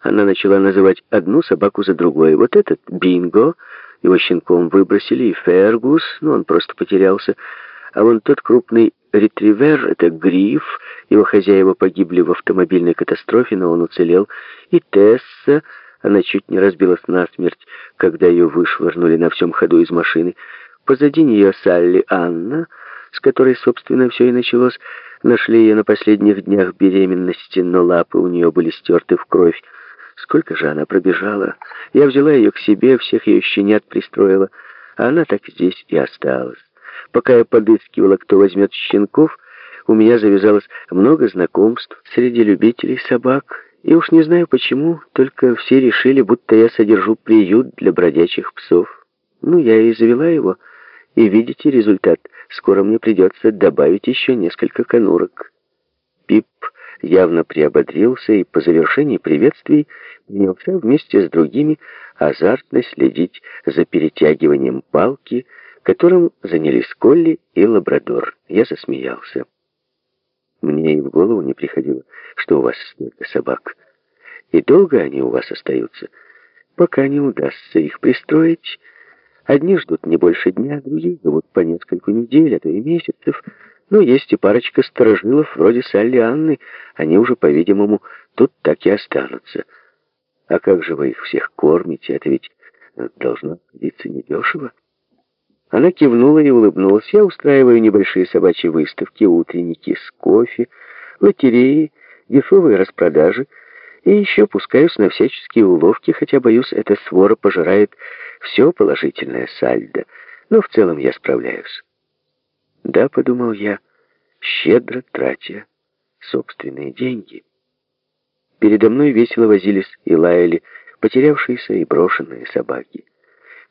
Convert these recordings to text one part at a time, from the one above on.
Она начала называть одну собаку за другой. Вот этот Бинго, его щенком выбросили, и Фергус, ну он просто потерялся. А вон тот крупный ретривер, это Гриф, его хозяева погибли в автомобильной катастрофе, но он уцелел. И Тесса, она чуть не разбилась насмерть, когда ее вышвырнули на всем ходу из машины. Позади нее Салли Анна, с которой, собственно, все и началось. Нашли ее на последних днях беременности, но лапы у нее были стерты в кровь. Сколько же она пробежала? Я взяла ее к себе, всех ее щенят пристроила, а она так здесь и осталась. Пока я подыскивала, кто возьмет щенков, у меня завязалось много знакомств среди любителей собак, и уж не знаю почему, только все решили, будто я содержу приют для бродячих псов. Ну, я и завела его, и видите результат. Скоро мне придется добавить еще несколько конурок. Явно приободрился и по завершении приветствий принялся вместе с другими азартно следить за перетягиванием палки, которым занялись Колли и Лабрадор. Я засмеялся. Мне и в голову не приходило, что у вас столько собак. И долго они у вас остаются, пока не удастся их пристроить. Одни ждут не больше дня, другие живут по несколько недель, а то и месяцев. Но есть и парочка сторожилов, вроде Салли Анны. Они уже, по-видимому, тут так и останутся. А как же вы их всех кормите? Это ведь должно длиться недешево. Она кивнула и улыбнулась. Я устраиваю небольшие собачьи выставки, утренники с кофе, лотереи, дешевые распродажи. И еще пускаюсь на всяческие уловки, хотя, боюсь, эта свора пожирает все положительное сальдо. Но в целом я справляюсь. Да, подумал я, щедро тратя собственные деньги. Передо мной весело возились и лаяли потерявшиеся и брошенные собаки.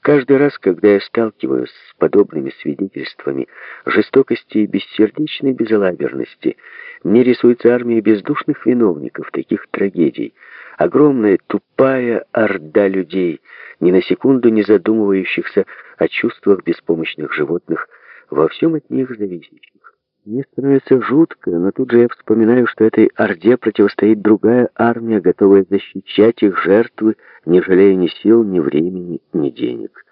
Каждый раз, когда я сталкиваюсь с подобными свидетельствами жестокости и бессердечной безалаберности, мне рисуется армия бездушных виновников таких трагедий, огромная тупая орда людей, ни на секунду не задумывающихся о чувствах беспомощных животных, во всем от них зависящих. Мне становится жутко, но тут же я вспоминаю, что этой орде противостоит другая армия, готовая защищать их жертвы, не жалея ни сил, ни времени, ни денег.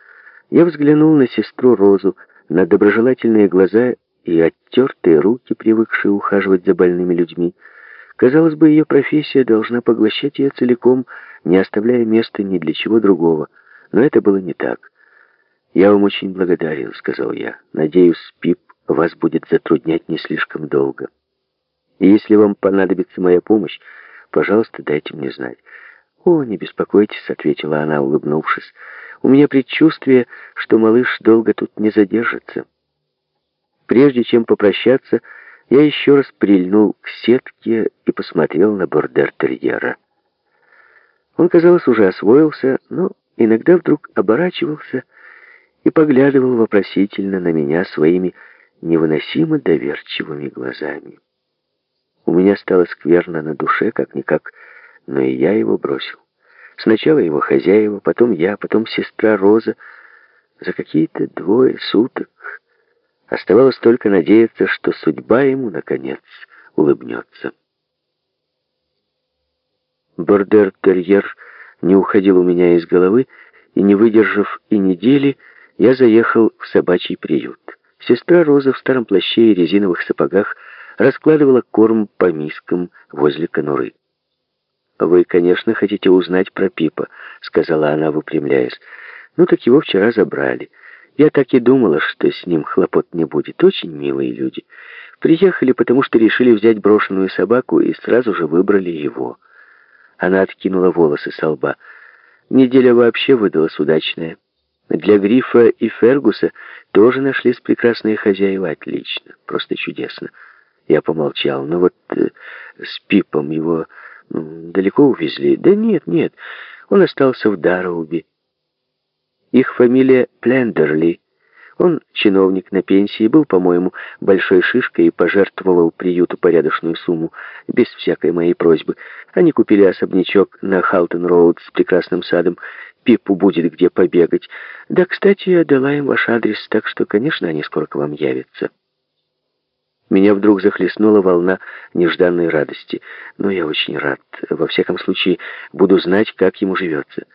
Я взглянул на сестру Розу, на доброжелательные глаза и оттертые руки, привыкшие ухаживать за больными людьми. Казалось бы, ее профессия должна поглощать ее целиком, не оставляя места ни для чего другого. Но это было не так. «Я вам очень благодарен», — сказал я. «Надеюсь, Пип вас будет затруднять не слишком долго. И если вам понадобится моя помощь, пожалуйста, дайте мне знать». «О, не беспокойтесь», — ответила она, улыбнувшись. «У меня предчувствие, что малыш долго тут не задержится». Прежде чем попрощаться, я еще раз прильнул к сетке и посмотрел на бордер-терьера. Он, казалось, уже освоился, но иногда вдруг оборачивался и поглядывал вопросительно на меня своими невыносимо доверчивыми глазами. У меня стало скверно на душе, как-никак, но и я его бросил. Сначала его хозяева, потом я, потом сестра Роза. За какие-то двое суток оставалось только надеяться, что судьба ему, наконец, улыбнется. Бордер-терьер не уходил у меня из головы, и, не выдержав и недели, я заехал в собачий приют. Сестра Роза в старом плаще и резиновых сапогах раскладывала корм по мискам возле конуры. «Вы, конечно, хотите узнать про Пипа», — сказала она, выпрямляясь. «Ну так его вчера забрали. Я так и думала, что с ним хлопот не будет. Очень милые люди. Приехали, потому что решили взять брошенную собаку и сразу же выбрали его». Она откинула волосы со лба. Неделя вообще выдалась удачная. Для Грифа и Фергуса тоже нашлись прекрасные хозяева. Отлично, просто чудесно. Я помолчал. Но вот э, с Пипом его ну, далеко увезли. Да нет, нет, он остался в Дароуби. Их фамилия Плендерли. Он чиновник на пенсии, был, по-моему, большой шишкой и пожертвовал приюту порядочную сумму, без всякой моей просьбы. Они купили особнячок на Халтон-Роуд с прекрасным садом. Пипу будет где побегать. Да, кстати, я дала им ваш адрес, так что, конечно, они скоро к вам явятся». Меня вдруг захлестнула волна нежданной радости. Но я очень рад. Во всяком случае, буду знать, как ему живется.